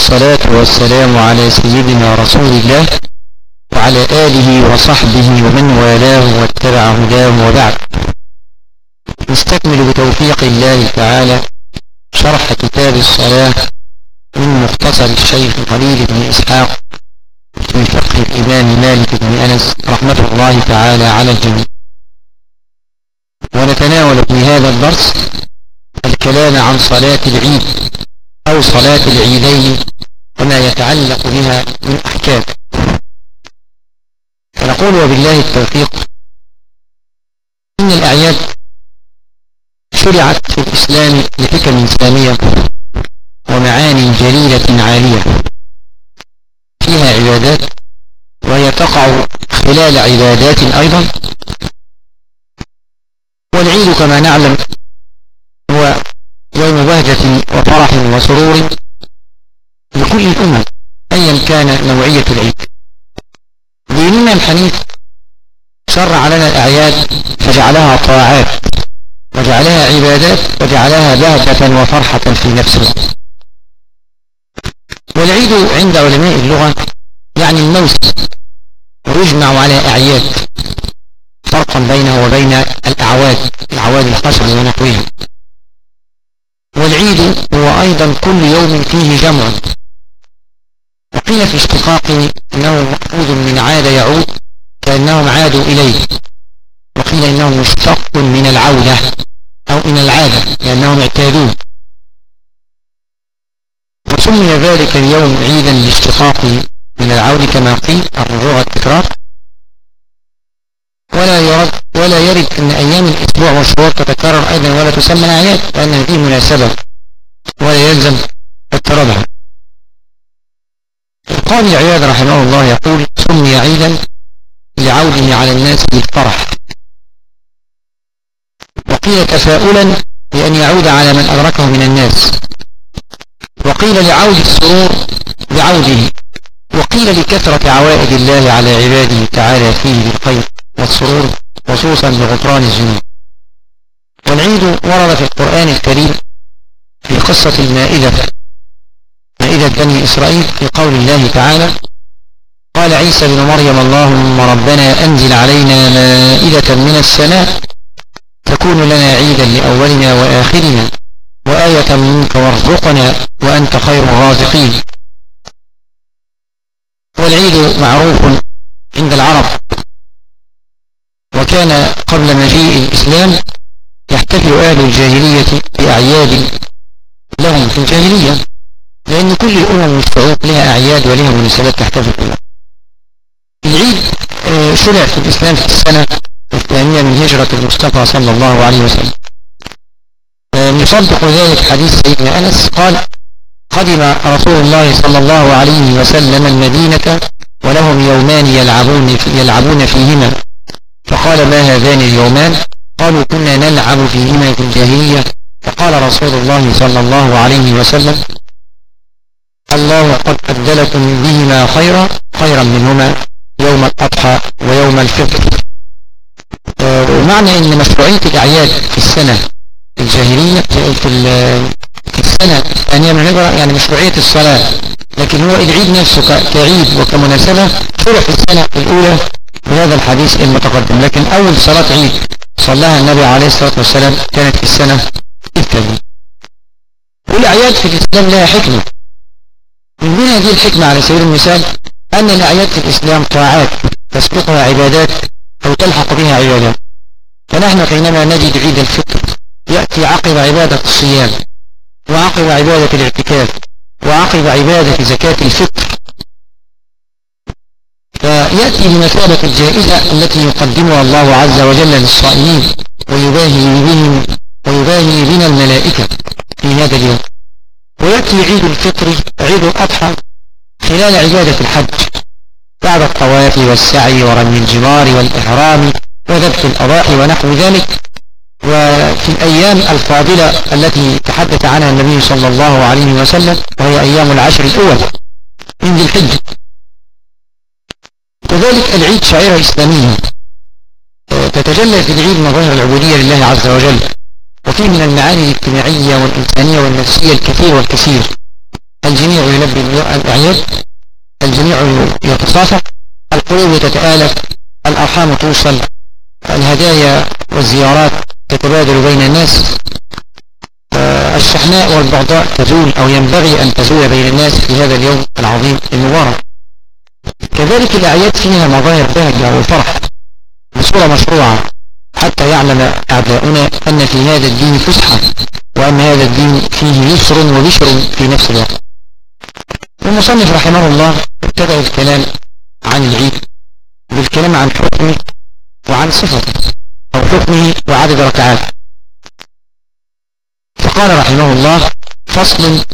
والصلاة والسلام على سيدنا رسول الله وعلى آله وصحبه ومن والاه واتبع هداه وبعد. نستكمل بتوفيق الله تعالى شرح كتاب الصلاة من مختصر الشيخ خليل بن إسحاق في فقه الإمام مالك بن أنس رحمة الله تعالى على الجميع. ونتناول في هذا الدرس الكلام عن صلاة العيد. أو صلاة العيدين وما يتعلق بها من أحكام. فنقول وبالله التوفيق. إن الأعياد شرعت في الإسلام لحكم سامية ومعاني جليلة عالية. فيها عبادات وهي تقع خلال عبادات أيضا. والعيد كما نعلم يوم بهجة وفرح وسرور لكل الأمم أيا كان نوعية العيد. ديننا الحنيف شرع لنا الأعياد فجعلها طاعات وجعلها عبادات وجعلها بهجة وفرحة في نفس الوقت. والعيد عند علماء اللغة يعني الموسم ويجمع على أعياد فرقا بينه وبين الأعواد الأعواد الخشب ونحوها والعيد هو أيضا كل يوم فيه جمع. وقيل في اشتقاقه أنه مأخوذ من عاد يعود كأنهم عادوا إليه. وقيل إنه مشتق من العودة أو من العادة لأنهم اعتادوه وسمي ذلك اليوم عيدا لاشتقاقه من العود كما قيل الرجوع يرد ولا يرد أن أيام الأسبوع والشهور تتكرر أيضا ولا تسمى أعياد لأن هذه مناسبة ولا يلزم التردد القاضي عياد رحمه الله يقول سمي عيدا لعوده على الناس بالفرح. وقيل تفاؤلا بأن يعود على من أدركه من الناس. وقيل لعود السرور بعوده. وقيل لكثرة عوائد الله على عباده تعالى فيه بالخير والسرور. خصوصا بغفران الذنوب. والعيد ورد في القرآن الكريم في قصة المائدة مائدة بني إسرائيل في قول الله تعالى قال عيسى بن مريم اللهم ربنا أنزل علينا مائدة من السماء تكون لنا عيدا لأولنا وآخرنا وآية منك وارزقنا وأنت خير الرازقين. والعيد معروف عند العرب وكان قبل مجيء الإسلام يحتفل أهل الجاهلية بأعياد لهم في الجاهلية لأن كل الأمم والشعوب لها أعياد ولها مناسبات تحتفل بها. العيد شرع في الإسلام في السنة الثانية من هجرة المصطفى صلى الله عليه وسلم. يصدق ذلك حديث سيدنا أنس قال قدم رسول الله صلى الله عليه وسلم المدينة ولهم يومان يلعبون, يلعبون فيهما. فقال ما هذان اليومان؟ قالوا كنا نلعب فيهما في الجاهلية. فقال رسول الله صلى الله عليه وسلم الله قد أبدلكم بهما خيرا خيرا منهما يوم الأضحى ويوم الفطر. ومعنى إن مشروعية الأعياد في السنة الجاهلية في, في السنة الثانية من الهجرة يعني مشروعية الصلاة لكن هو العيد نفسه كعيد وكمناسبة شرع في السنة الأولى بهذا الحديث المتقدم لكن أول صلاة عيد صلاها النبي عليه الصلاة والسلام كانت في السنة الثانية. والأعياد في الإسلام لها حكمة. من بين هذه الحكمة على سبيل المثال أن الأعياد في الإسلام طاعات تسبقها عبادات أو تلحق بها عبادات. فنحن حينما نجد عيد الفطر يأتي عقب عبادة الصيام وعقب عبادة الاعتكاف وعقب عبادة زكاة الفطر. فيأتي بمثابة الجائزة التي يقدمها الله عز وجل للصائمين ويباهي بهم ويباهي بنا الملائكة في هذا اليوم. ويأتي عيد الفطر عيد الأضحى خلال عبادة الحج بعد الطواف والسعي ورمي الجمار والإحرام وذبح الأضاحي ونحو ذلك. وفي الأيام الفاضلة التي تحدث عنها النبي صلى الله عليه وسلم وهي أيام العشر الأول من ذي الحجة وذلك العيد شعيرة إسلامية. تتجلى في العيد مظاهر العبودية لله عز وجل وفيه من المعاني الاجتماعية والإنسانية والنفسية الكثير والكثير. الجميع يلبي الأعياد الجميع يتصافح القلوب تتآلف الأرحام توصل الهدايا والزيارات تتبادل بين الناس. الشحناء والبغضاء تزول أو ينبغي أن تزول بين الناس في هذا اليوم العظيم المبارك. كذلك الأعياد فيها مظاهر بهجة وفرح بصورة مشروعة حتى يعلم أعداؤنا أن في هذا الدين فسحة وأن هذا الدين فيه يسر وبشر في نفس الوقت. المصنف رحمه الله ابتدأ الكلام عن العيد بالكلام عن حكمه وعن صفته أو حكمه وعدد ركعاته. فقال رحمه الله فصل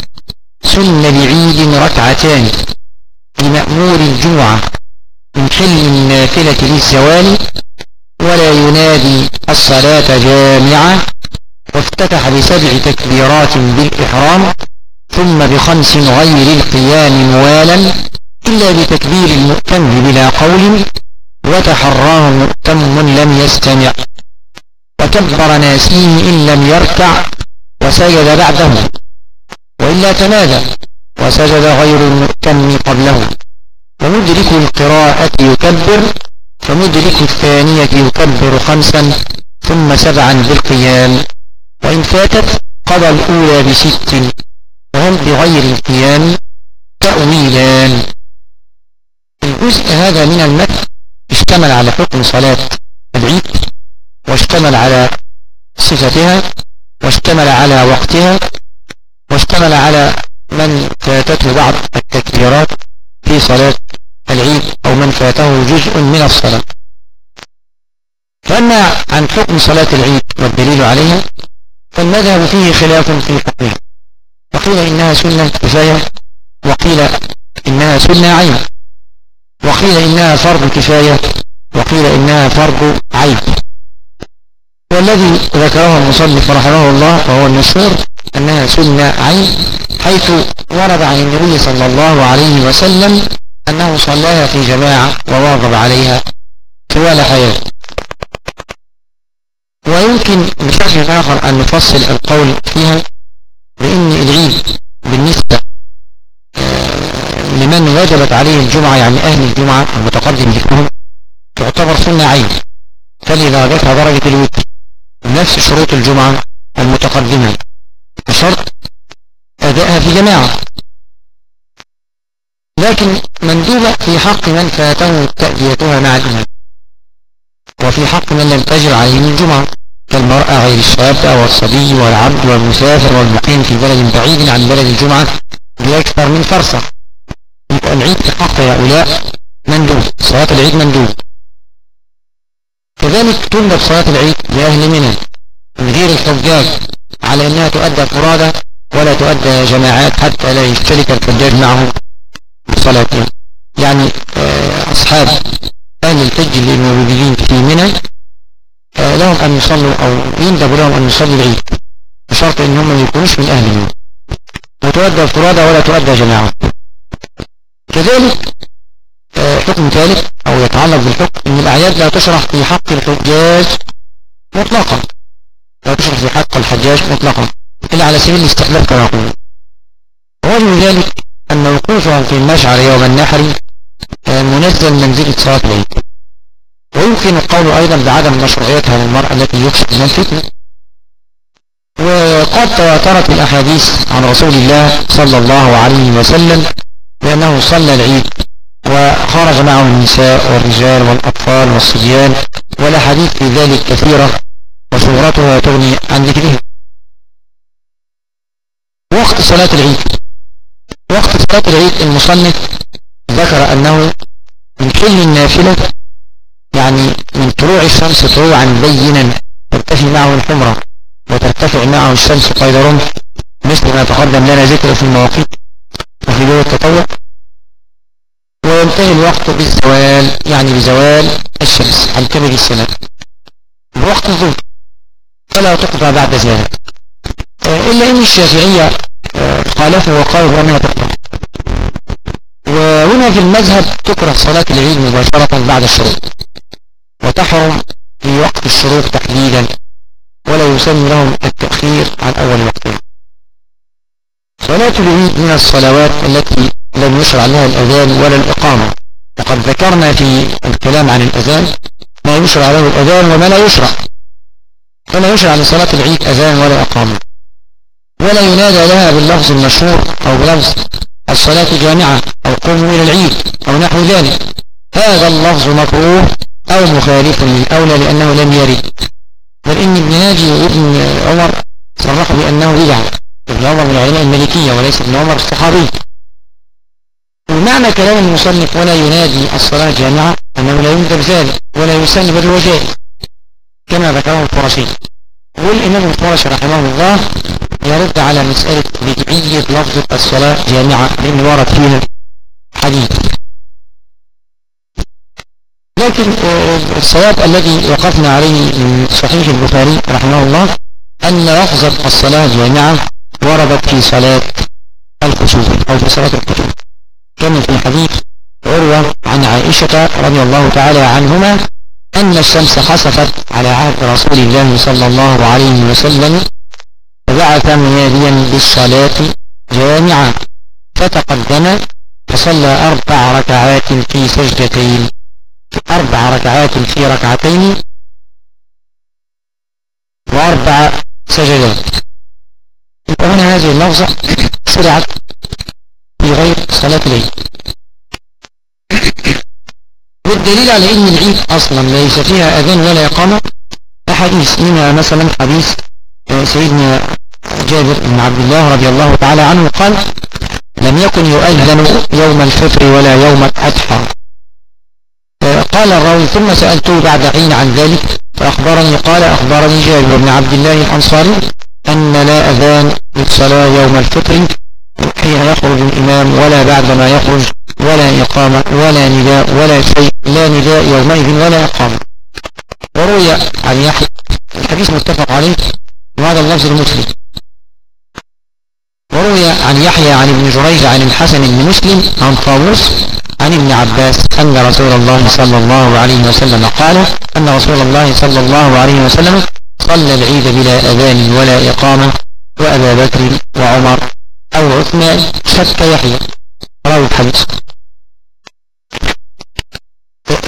سن لعيد ركعتان. لمأمور الجمعة من حل النافلة للزوال ولا ينادي الصلاة جامعة وافتتح بسبع تكبيرات بالإحرام ثم بخمس غير القيام موالا إلا بتكبير المؤتم بلا قول وتحراه مؤتم لم يستمع. وكبر ناسيه إن لم يركع وسجد بعده. وإلا تنادى وسجد غير المؤتم قبله. ومدرك القراءة يكبر فمدرك الثانية يكبر خمسا ثم سبعا بالقيام. وإن فاتت قضى الأولى بست وهم بغير القيام تأويلان الجزء هذا من المتن اشتمل على حكم صلاة العيد واشتمل على صفتها واشتمل على وقتها واشتمل على من فاتته بعض التكبيرات في صلاة العيد أو من فاته جزء من الصلاة. فأما عن حكم صلاة العيد والدليل عليها فالمذهب فيه خلاف في حكمها وقيل إنها سنة كفاية وقيل إنها سنة عين. وقيل إنها فرض كفاية وقيل إنها فرض عين. والذي ذكره المصنف رحمه الله وهو المشهور أنها سنة عين حيث ورد عن النبي صلى الله عليه وسلم أنه صلاها في جماعة وواظب عليها. طوال حياته ويمكن بشكل آخر أن نفصل القول فيها بأن العيد بالنسبة آه، لمن وجبت عليه الجمعة يعني أهل الجمعة المتقدم ذكرهم تعتبر سنة عين فلذا درجة الوتر نفس شروط الجمعة المتقدمة. في جماعة لكن مندوبة في حق من فاته تأديتها مع الإمام. وفي حق من لم تجر عليه الجمعة كالمرأة غير الشابة والصبي والعبد والمسافر والمقيم في بلد بعيد عن بلد الجمعة بأكثر من فرصة. يبقى العيد في حق هؤلاء مندوب. صلاة العيد مندوب. كذلك تندب صلاة العيد لأهل منى غير الحجاج على أنها تؤدى فرادى ولا تؤدى جماعات حتى لا يشترك الحجاج معهم بصلاتهم يعني آه، أصحاب أهل الحج اللي موجودين في منى آه، لهم أن يصلوا أو يندب لهم أن يصلوا العيد بشرط أن هم ما يكونوش من أهل منى وتؤدى الفرادى ولا تؤدى جماعة. كذلك آه، حكم ثالث أو يتعلق بالحكم أن الأعياد لا تشرح في حق الحجاج مطلقا. لا تشرح في حق الحجاج مطلقا. إلا على سبيل الاستحباب كما يقول ووجه ذلك أن وقوفهم في المشعر يوم النحر آه، منزل منزلة صلاة العيد. ويمكن القول أيضا بعدم مشروعيتها للمرأة التي يخشى من الفتنة. وقد تواترت الأحاديث عن رسول الله صلى الله عليه وسلم بأنه صلى العيد وخرج معه النساء والرجال والأطفال والصبيان والأحاديث في ذلك كثيرة وصورتها تغني عن ذكرها وقت صلاة العيد. وقت صلاة العيد المصنف ذكر أنه من حل النافلة يعني من طلوع الشمس طلوعا بينا ترتفع معه الحمرة وترتفع معه الشمس قيد مثل ما تقدم لنا ذكره في المواقيت وفي دول التطوع. وينتهي الوقت بالزوال يعني بزوال الشمس عن كبد السماء بوقت الظهر فلا تقضى بعد ذلك إلا إن الشافعية آه، خالفه وقالوا بأنها تقضى وهنا في المذهب تكره صلاة العيد مباشرة بعد الشروق وتحرم في وقت الشروق تحديدا ولا يسمى لهم التأخير عن أول وقتها صلاة العيد من الصلوات التي لم يشرع لها الأذان ولا الإقامة. وقد ذكرنا في الكلام عن الأذان ما يشرع له الأذان وما لا يشرع. فلا يشرع لصلاة العيد أذان ولا إقامة. ولا ينادى لها باللفظ المشهور أو بلفظ الصلاة جامعة أو قوموا إلى العيد أو نحو ذلك. هذا اللفظ مكروه أو مخالف للأولى لأنه لم يرد. بل إن ابن ناجي وابن عمر صرحوا بأنه بدعة. ابن عمر من علماء الملكية وليس ابن عمر الصحابي. ومعنى كلام المصنف ولا ينادي الصلاة جامعة أنه لا ينذر ذلك ولا يسن بل هو جائز كما ذكره الفرشي والإمام الفرشي رحمه الله يرد على مسألة بدعية لفظة الصلاة جامعة لأن ورد فيها حديث. لكن الصواب الذي وقفنا عليه من صحيح البخاري رحمه الله أن لفظة الصلاة جامعة وردت في صلاة الكسوف أو في صلاة الكسوف كما في حديث عروة عن عائشة رضي الله تعالى عنهما أن الشمس خسفت على عهد رسول الله صلى الله عليه وسلم فبعث مناديا بالصلاة جامعة فتقدم فصلى أربع ركعات في سجدتين أربع ركعات في ركعتين وأربع سجدات. هنا هذه اللفظة شرعت في غير صلاة العيد والدليل على ان العيد أصلا ليس فيها أذان ولا إقامة أحاديث منها مثلا حديث سيدنا جابر بن عبد الله رضي الله تعالى عنه قال لم يكن يؤذن يوم الفطر ولا يوم الأضحى. قال الراوي ثم سألته بعد حين عن ذلك فأخبرني قال أخبرني جابر بن عبد الله الأنصاري أن لا أذان للصلاة يوم الفطر حين يخرج الإمام ولا بعدما يخرج ولا إقامة ولا نداء ولا شيء لا نداء يومئذ ولا إقامة. وروي عن يحيى الحديث متفق عليه وهذا اللفظ المسلم وروي عن يحيى عن ابن جريج عن الحسن بن مسلم عن طاووس عن ابن عباس أن رسول الله صلى الله عليه وسلم قال أن رسول الله صلى الله عليه وسلم صلى العيد بلا أذان ولا إقامة وأبا بكر وعمر أو عثمان شك يحيى. راوي الحديث.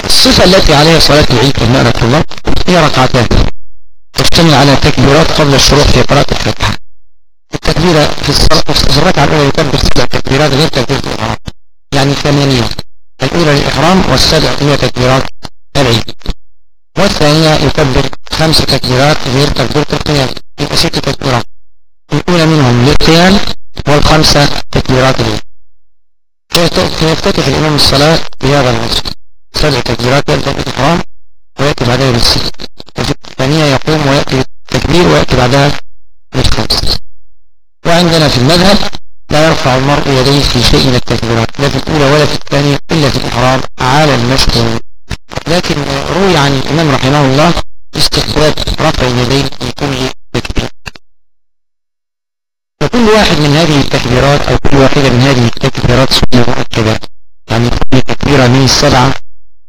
الصفة التي عليها صلاة العيد كما الله هي ركعتان. تشتمل على تكبيرات قبل الشروع في قراءة الفاتحة. التكبيرة في الصلاة الركعة الأولى يكبر سبع تكبيرات غير تكبيرة الإحرام. يعني ثمانية الأولى للإحرام والسبع هي تكبيرات العيد والثانية يكبر خمس تكبيرات غير تكبيرة القيام. يبقى ست تكبيرات. الأولى منهم للقيام والخمسة تكبيرات العيد فيفتتح الإمام الصلاة بهذا الوصف سبع تكبيرات يبدأ بالإحرام ويأتي بعدها بالست. الثانية يقوم ويأتي بالتكبير ويأتي بعدها بالخمس. وعندنا في المذهب لا يرفع المرء يديه في شيء من التكبيرات لا في الأولى ولا في الثانية إلا في الإحرام على المشهور لكن روي عن الإمام رحمه الله استحباب رفع اليدين في كل تكبير. وكل واحد من هذه التكبيرات أو كل واحدة من هذه التكبيرات سنة مؤكدة. يعني كل تكبيرة من السبعة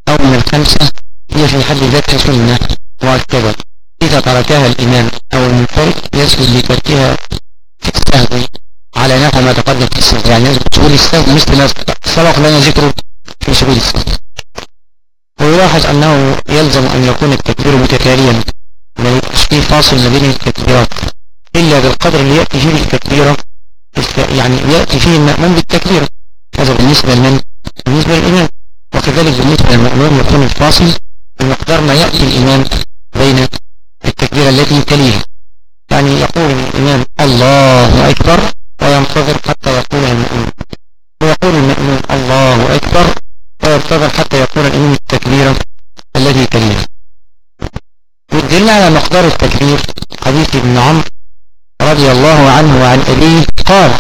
أو من الخمسة هي في حد ذاتها سنة مؤكدة إذا تركها الإمام أو المنفرد يسهل لتركها في السهو. على نحو ما تقدم في السهو. يعني سهول السهو مثل ما سبق لنا ذكره في سهول السهو. ويلاحظ أنه يلزم أن يكون التكبير متتاليا ما يبقاش فيه فاصل ما بين التكبيرات. إلا بالقدر اللي يأتي فيه التكبيرة يعني يأتي فيه المأمون بالتكبيرة هذا بالنسبة لمن؟ بالنسبة للإمام. وكذلك بالنسبة للمأمون يكون الفاصل بمقدار ما يأتي الإمام بين التكبيرة التي تليها يعني يقول الإمام الله أكبر وينتظر حتى يقول المأمون ويقول المأمون الله أكبر وينتظر حتى يقول الإمام التكبيرة التي تليها يدلنا على مقدار التكبير. حديث ابن عمرو رضي الله عنه وعن أبيه قال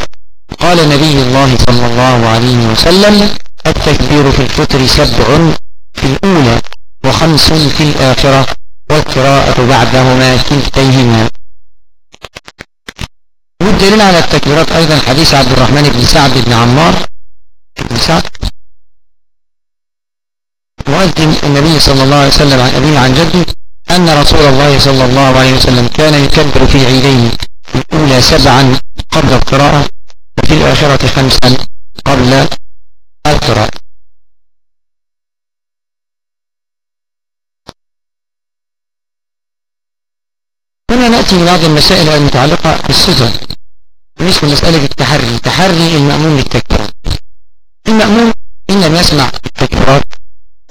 قال نبي الله صلى الله عليه وسلم التكبير في الفطر سبع في الأولى. وخمس في الآخرة والقراءة بعدهما كلتيهما. والدليل على التكبيرات أيضا حديث عبد الرحمن بن سعد بن عمار. بن سعد مؤذن النبي صلى الله عليه وسلم عن أبيه عن جده أن رسول الله صلى الله عليه وسلم كان يكبر في عيدين الأولى سبعا قبل القراءة في الآخرة خمسا قبل القراءة. هنا نأتي لبعض المسائل المتعلقة بالصفة. بالنسبة لمسألة التحري تحري المأمون للتكبير المأمون إن لم يسمع التكبيرات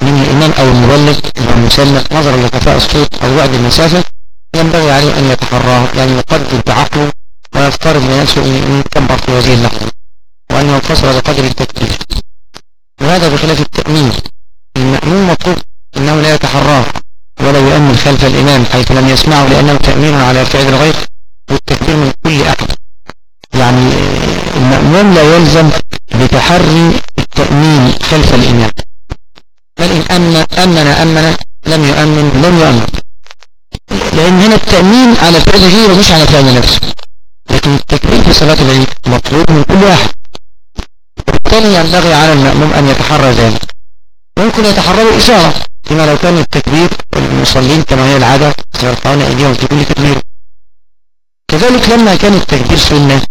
من الإمام أو المبلغ أو المسلم نظرا لكفاء الصوت أو بعد المسافة ينبغي عليه أن يتحراه يعني يقدم بعقله ويفترض لنفسه أن يكبر في هذه اللحظة وأن ينفصل بقدر التكبير. وهذا بخلاف التأمين. المأمون مطلوب أنه لا يتحراه. ولا يؤمن خلف الإمام حيث لم يسمعه لأنه تأمين على فعل الغير والتكبير من كل أحد. يعني المأمون لا يلزم بتحري التأمين خلف الإمام بل إن أمن أمن أمن لم يؤمن لم يؤمن. لأن هنا التأمين على فعل غيره مش على فعل نفسه. لكن التكبير في صلاة العيد مطلوب من كل واحد. وبالتالي ينبغي على المأموم أن يتحرى ذلك. ويمكن يتحرى إشارة فيما لو كان التكبير المصلين كما هي العادة سيرفعون أيديهم في كل تكبير. كذلك لما كان التكبير سنة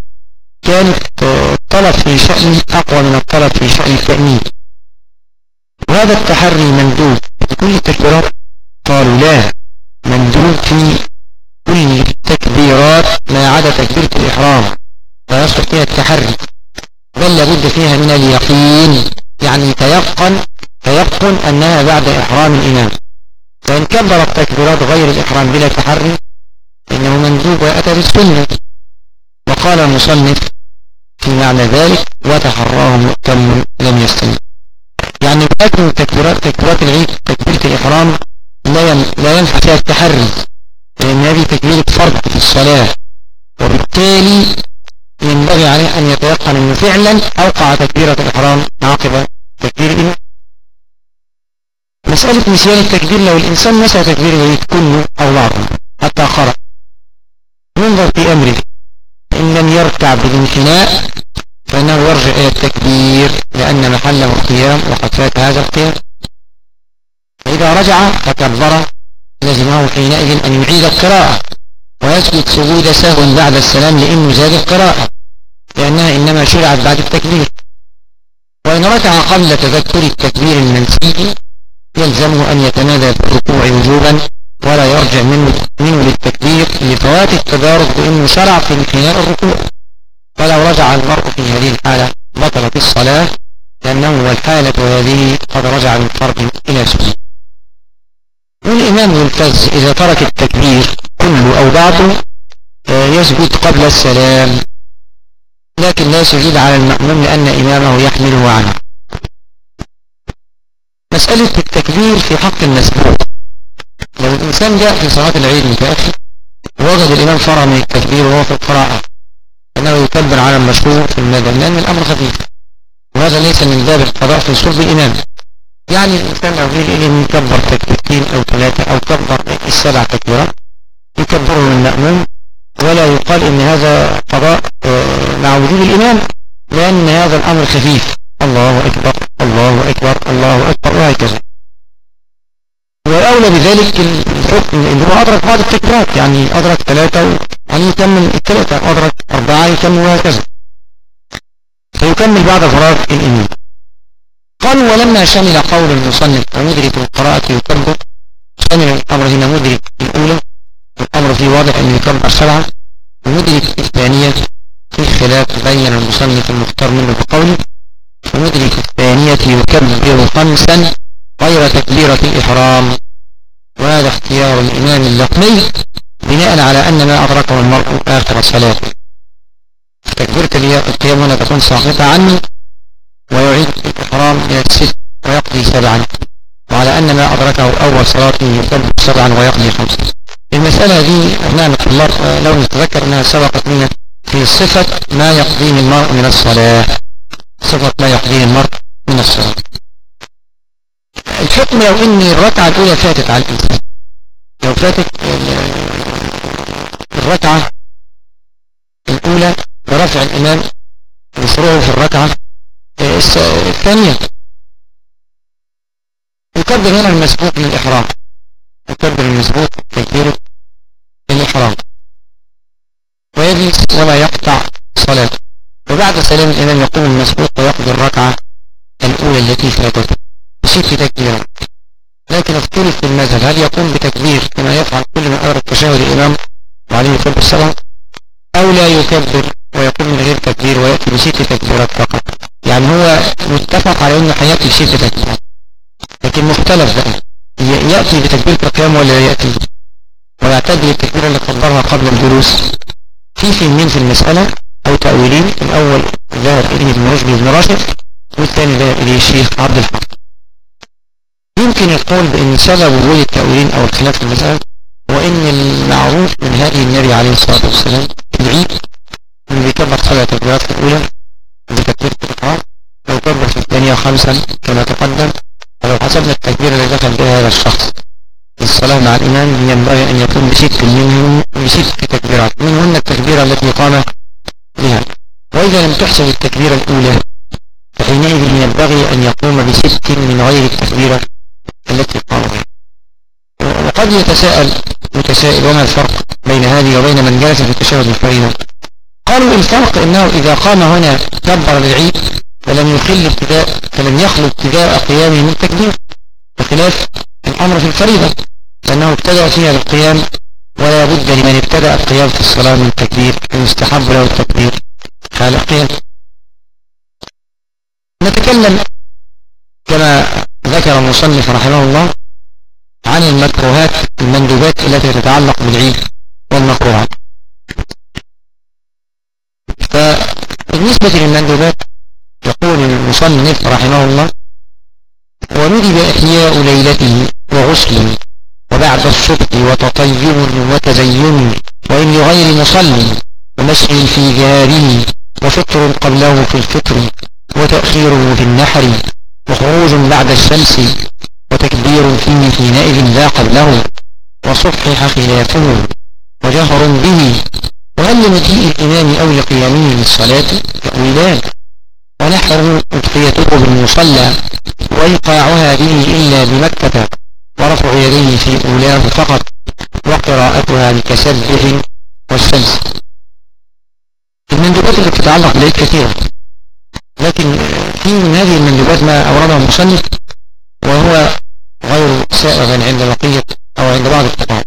كان الطلب في شأن أقوى من الطلب في شأن التأمين. وهذا التحري مندوب في كل التكبيرات. قالوا لا مندوب في كل التكبيرات ما عدا تكبيرة الإحرام. لا يصلح فيها التحري بل لابد فيها من اليقين يعني تيقن تيقن أنها بعد إحرام الإمام. فإن كبر التكبيرات غير الإحرام بلا تحري إنه مندوب وأتى بالسنة. وقال المصنف في معنى ذلك وتحراه مؤتم لم يستمع يعني لكن تكبيرات تكبيرات العيد تكبيرة الإحرام لا لا ينفع فيها التحري لأن هذه تكبيرة فرض في الصلاة. وبالتالي ينبغي عليه أن يتيقن أنه فعلا أوقع تكبيرة الإحرام عقب تكبير الإمام مسألة نسيان التكبير لو الإنسان نسى تكبير العيد كله أو بعضه حتى خرج ينظر في أمره. إن لم يركع بالانحناء فإنه يرجع إلى التكبير لأن محله القيام وقد فات هذا القيام. فإذا رجع فكبر لزمه حينئذ أن يعيد القراءة ويسجد سجود سهو بعد السلام لأنه زاد القراءة لأنها إنما شرعت بعد التكبير. وإن ركع قبل تذكر التكبير المنسي يلزمه أن يتمادى في الركوع وجوبا ولا يرجع منه, منه للتكبير لفوات التدارك بأنه شرع في انحناء الركوع. فلو رجع المرء في هذه الحالة بطلت الصلاة لأنه والحالة هذه قد رجع من فرض إلى سنة. والإمام يلتز إذا ترك التكبير كله أو بعضه يسجد قبل السلام. لكن لا سجود على المأموم لأن إمامه يحمله عنه. مسألة التكبير في حق المسبوق لو الإنسان جاء في صلاة العيد متأخر ووجد الإمام فرع من التكبير وهو في القراءة أنه يكبر على المشهور في المدن لأن الأمر خفيف. وهذا ليس من باب القضاء في صلب الإمام. يعني الإنسان لو يريد إليه يكبر تكبيرتين أو ثلاثة أو كبر السبع تكبيرات يكبره المأموم. ولا يقال إن هذا قضاء مع وجود الإمام لأن هذا الأمر خفيف. الله أكبر الله أكبر الله أكبر وهكذا. والأولى بذلك الحكم إن هو أدرك بعض التكبيرات يعني أدرك ثلاثة يعني يكمل الثلاثة أدرك أربعة يكمل وهكذا. فيكمل بعد فراغ الإمام قالوا ولما شمل قول المصنف ومدرك القراءة يكبر شمل الأمر هنا مدرك الأولى الأمر فيه واضح أن يكبر سبعة ومدرك الثانية في خلاف بين المصنف المختار منه بقوله ومدرك الثانية يكبر خمسا غير تكبيرة الإحرام. وهذا اختيار الإمام اللقمي بناء على أن ما أدركه المرء آخر صلاته. تكبيرة القيام هنا تكون ساقطة عنه ويعيد الإحرام إلى الست ويقضي سبعا. وعلى أن ما أدركه أول صلاته يكبر سبعا ويقضي خمسا. المسألة دي أبناء الله لو نتذكر أنها سبقت لنا في صفة ما يقضيه المرء من الصلاة. صفة ما يقضيه المرء من الصلاة الحكم لو ان الركعة الأولى فاتت على الإنسان. لو فاتت الركعة الأولى برفع الامام بشروعه في الركعة الثانية. يكبر هنا المسبوق من الاحرام يكبر المسبوق تكبيرة الاحرام ويجلس ولا صلاته وبعد سلام الإمام يقوم المسبوق ويقضي الركعة الأولى التي فاتته بست تكبيرات لكن اختلف في المذهب هل يقوم بتكبير كما يفعل كل من أدرك تشاهد الإمام وعليه الصلاة والسلام أو لا يكبر ويقوم من غير تكبير ويأتي بست تكبيرات فقط؟ يعني هو متفق على أنه حياتي بست تكبيرات لكن مختلف بقى. يأتي بتكبيرة القيام ولا يأتي؟ ويعتدي التكبيرة اللي قدرها قبل الجلوس. في فهمين في المسألة أو تأويلين الأول ذهب إليه ابن رشد بن راشد والثاني ذهب إليه الشيخ عبد الحق. يمكن القول بأن سبب وجود التأويلين أو الخلاف في المسألة هو أن المعروف من هذه النبي عليه الصلاة والسلام العيد اللي بيكبر سبع تكبيرات الأولى بتكبيرة الإحرام لو كبر في الثانية خمسا كما تقدم ولو حسبنا التكبير الذي دخل بها هذا الشخص. الصلاة مع الإمام ينبغي أن يكون بست منهم بست تكبيرات. منهن التكبيرة التي قام بها. وإذا لم تحسب التكبيرة الأولى فحينئذ ينبغي أن يقوم بست من غير التكبيرة التي قام بها وقد يتساءل متسائل وما الفرق بين هذه وبين من جلس في التشهد الفريضة؟ قالوا الفرق إنه إذا قام هنا كبر للعيد فلم يخل ابتداء فلم يخل ابتداء قيامه من تكبير بخلاف الأمر في الفريضة لأنه ابتدأ فيها بالقيام ولا بد لمن ابتدأ في الصلاة من تكبير يستحب له التكبير. حال القيام نتكلم كما ذكر المصنف رحمه الله عن المكروهات المندوبات التي تتعلق بالعيد والمكروهات. فبالنسبة للمندوبات يقول المصنف رحمه الله وندب إحياء ليلته وغسل وبعد الصبح وتطيب وتزين وإن لغير مصل ومشي في جاره وفطر قبله في الفطر وتأخيره في النحر وخروج بعد الشمس وتكبير فيه حينئذ لا قبله وصحح خلافه وجهر به وهل لمجيء الإمام أو لقيامه للصلاة تأويلان ونحره أضحيته بالمصلى وإيقاعها به إلا بمكة ورفع يديه في أولاه فقط وقراءتها بتسبح والشمس. المندوبات التي تتعلق بالعيد كثيرة. لكن في من هذه المندوبات ما أورده المصنف وهو غير سائغ عند بقية أو عند بعض الفقهاء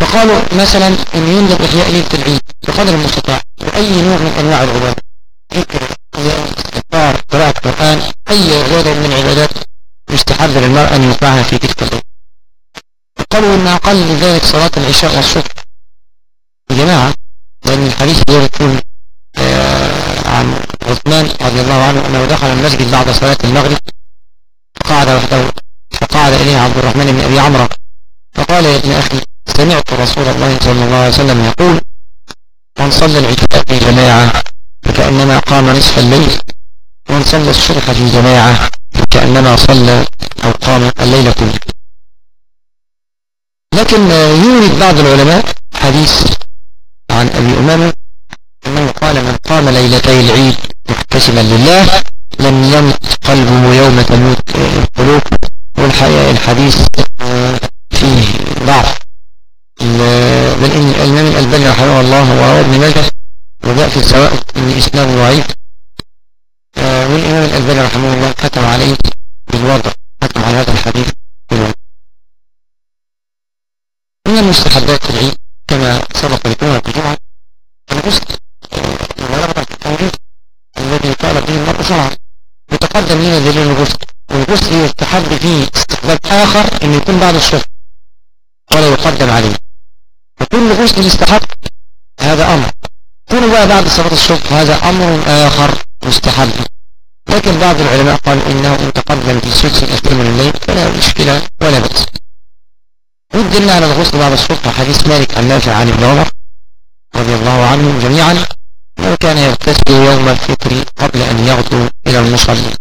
فقالوا مثلا أن يندب إحياء ليلة العيد بقدر المستطاع بأي نوع من أنواع العبادة؟ ذكر استغفار قراءة القرآن أي عبادة من العبادات يستحب للمرأة أن يوقعها في تلك الليلة قالوا أن أقل ذلك صلاة العشاء والصبح. جماعة لأن الحديث يقول آه عن عثمان رضي الله عنه أنه دخل المسجد بعد صلاة المغرب فقعد وحده فقعد إليه عبد الرحمن بن أبي عمرو. فقال يا ابن أخي سمعت رسول الله صلى الله عليه وسلم يقول من صلى العشاء في جماعة فكأنما قام نصف الليل ومن صلى الصبح في جماعة. فكأنما صلى أو قام الليل كله لكن يورد بعض العلماء حديث عن أبي أمامة أنه قال من قام ليلتي العيد محتسبا لله لم يمت قلبه يوم تموت القلوب. والحقيقة الحديث فيه ضعف. بل إن الإمام الألباني رحمه الله وروى ابن ماجه وجاء في السواء من إسلام ضعيف. والإمام الألباني رحمه الله حكم عليه بالوضع حكم على هذا الحديث. بالوضع من المستحبات العيد كما سبق لكم في الجمعة الغسل وغلبة التوحيد الذي قال به المرء شرعا يتقدم لنا دليل الغسل والغسل يستحب فيه استحباب آخر أن يكون بعد الصبح ولا يقدم عليه. وكل غسل يستحب هذا أمر. كل بقى بعد صلاة الصبح هذا أمر آخر مستحب. لكن بعض العلماء قال إنه إن تقدم في الأخير من الليل فلا مشكلة ولا بأس. ودلنا على الغسل بعد الصبح حديث مالك عن نافع عن ابن عمر رضي الله عنهم جميعا لو كان يغتسل يوم الفطر قبل أن يغدو إلى المصلي.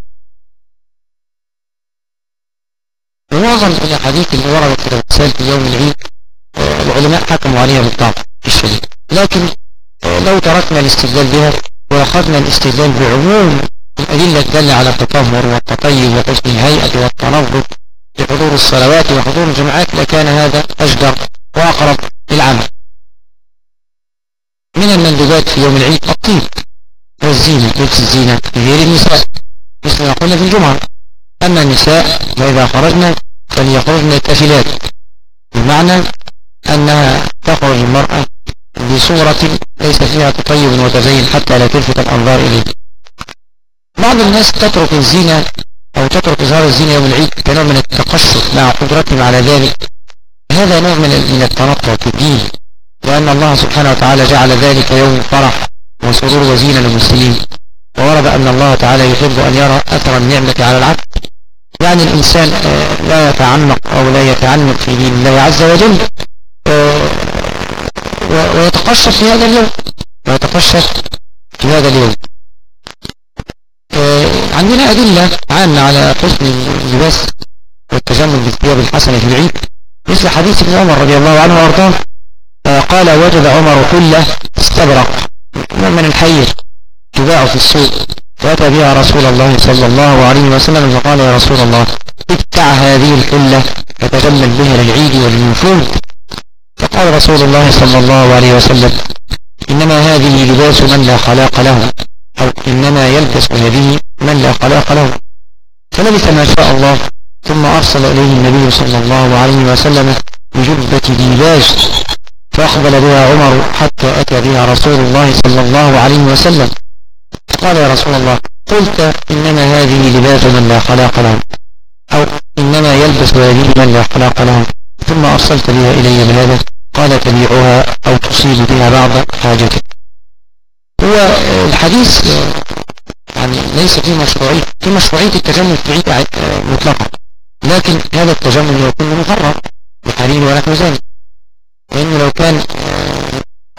ومعظم الأحاديث اللي وردت في الاغتسال في يوم العيد العلماء حكموا عليها بالضعف الشديد لكن لو تركنا الاستدلال بها وأخذنا الاستدلال بعموم الأدلة الدالة على التطهر والتطيب وحسن الهيئة والتنظف لحضور الصلوات وحضور الجمعات لكان هذا أجدر وأقرب للعمل. من المندوبات في يوم العيد الطيب الزينة لبس الزينة غير النساء مثل ما قلنا في الجمعة. أما النساء فإذا خرجنا فليخرجن كافلات بمعنى أنها تخرج المرأة بصورة ليس فيها تطيب وتزين حتى لا تلفت الأنظار إليه. بعض الناس تترك الزينة أو تترك إظهار الزينة يوم العيد كنوع من التقشف مع قدرتهم على ذلك. هذا نوع من من التنطع في الدين وأن الله سبحانه وتعالى جعل ذلك يوم فرح وسرور وزينة للمسلمين. وورد أن الله تعالى يحب أن يرى أثر النعمة على العبد. يعني الإنسان آه، لا يتعمق أو لا يتعمق في دين الله عز وجل آه، ويتقشف في هذا اليوم. ويتقشف في هذا اليوم. عندنا أدلة عامة على حسن اللباس والتجمل بالثياب الحسنة في العيد. مثل حديث ابن عمر رضي الله عنه وأرضاه قال وجد عمر كله استبرق من الحير تباع في السوق فأتى بها رسول الله صلى الله عليه وسلم فقال يا رسول الله ابتع هذه الحلة فتجمل بها للعيد وللوفود فقال رسول الله صلى الله عليه وسلم إنما هذه لباس من لا خلاق له أو إنما يلبس هذه من لا خلاق له. فلبث ما شاء الله ثم أرسل إليه النبي صلى الله عليه وسلم بجبة ديباج فأقبل بها عمر حتى أتى بها رسول الله صلى الله عليه وسلم. قال يا رسول الله قلت إنما هذه لباس من لا خلاق له أو إنما يلبس هذه من لا خلاق له. ثم أرسلت بها إلي بهذا قال تبيعها أو تصيب بها بعض حاجتك. هو الحديث يعني ليس فيه مشروعية في مشروعية التجمل في عيد مطلقة لكن هذا التجمل يكون محرم بحرير ونحو ذلك. لأنه لو كان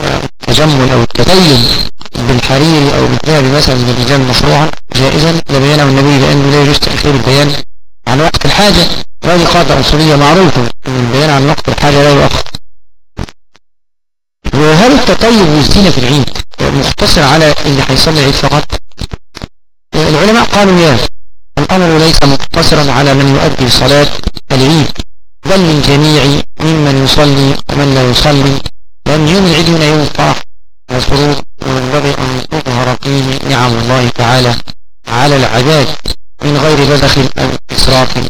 التجمل أو التدين بالحرير أو بالذهب مثلا للرجال مشروعا جائزا. لبينه النبي بأنه لا يجوز تأخير البيان عن وقت الحاجة. وهذه قاعدة أصولية معروفة أن البيان عن وقت الحاجة لا يؤخر. وهل التطيب والزينة في العيد مختصر على اللي هيصلي العيد فقط. العلماء قالوا يا الأمر ليس مقتصرا على من يؤدي صلاة العيد بل من جميع ممن يصلي ومن لا يصلي. لأن يوم العيد هنا يوم فرح وسرور وينبغي أن تظهر فيه نعم الله تعالى على العباد من غير بذخ أو إسراف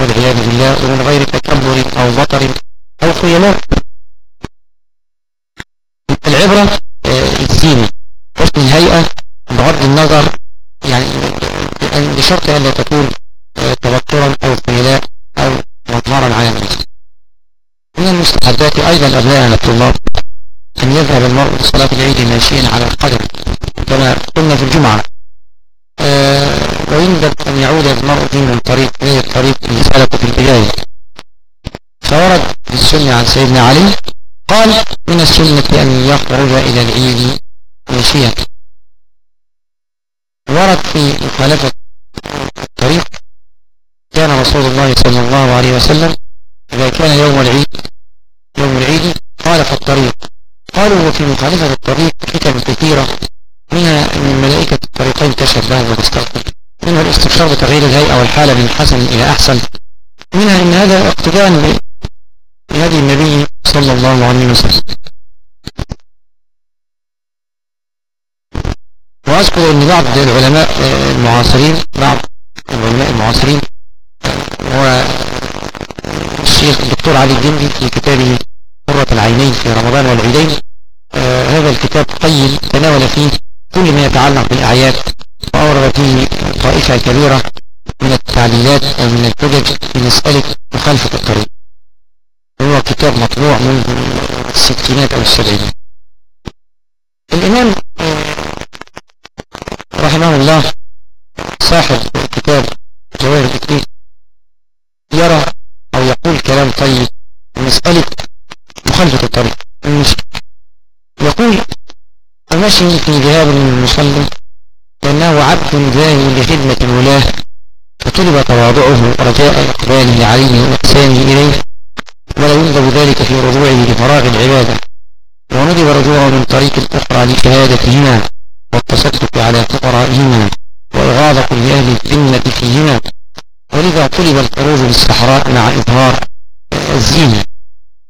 والعياذ بالله ومن غير تكبر أو بطر أو خيلاء. العبرة آه، الزينة حسن الهيئة بغض النظر بشرط أن لا تكون آه، توترا أو خيلاء أو مظهرا على الناس. من المستحبات أيضا أبناءنا الطلاب أن يذهب المرء لصلاة العيد ماشيا على القدم كما قلنا في الجمعة. آه ويندب أن يعود المرء من الطريق إليه الطريق اللي سلكه في البداية. فورد في السنة عن سيدنا علي قال من السنة أن يخرج إلى العيد ماشيا. ورد في مخالفة رسول الله صلى الله عليه وسلم إذا كان يوم العيد يوم العيد خالف الطريق. قالوا وفي مخالفة الطريق حكم كثيرة منها أن ملائكة الطريقين تشبه وتستغفر منها الاستبشار بتغيير الهيئة والحالة من حسن إلى أحسن. منها أن هذا اقتداء بهدي النبي صلى الله عليه وسلم. وأذكر أن بعض العلماء المعاصرين بعض العلماء المعاصرين هو الشيخ الدكتور علي الجندي في كتابه قرة العينين في رمضان والعيدين. آه هذا الكتاب قيم تناول فيه كل ما يتعلق بالأعياد وأورد فيه طائفة كبيرة من التعليلات أو من الحجج في مسألة مخالفة الطريق. هو كتاب مطبوع منذ الستينات أو السبعينات. الإمام رحمه الله صاحب كتاب جواهر التكليف يرى أو يقول كلام طيب. مسألة مخالفة الطريق. يقول المشي في ذهاب المصلي لأنه عبد ذاهب لخدمة الولاة فطلب تواضعه رجاء إقباله عليه وإحسانه إليه ولا يندب ذلك في رجوعه لفراغ العبادة. وندب رجوعه من طريق أخرى لشهادتهما والتصدق على فقرائهما وإغاظة لأهل الذمة فيهما. ولذا طلب الخروج للصحراء مع إظهار الزينة.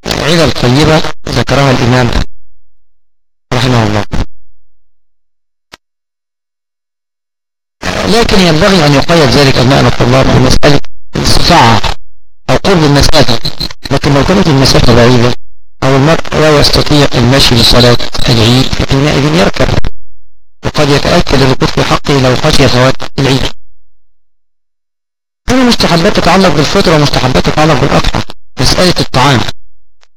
عظة طيبة ذكرها الإمام رحمه الله. لكن ينبغي أن يقيد ذلك أبناء الطلاب بمسألة الاستطاعة أو قرب المسافة. لكن لو كانت المسافة بعيدة أو المرء لا يستطيع المشي لصلاة العيد فحينئذ يركب. وقد يتأكد الركوب حقه لو خشي فوات العيد. هنا مستحبات تتعلق بالفطر ومستحبات تتعلق بالأضحى. مسألة الطعام.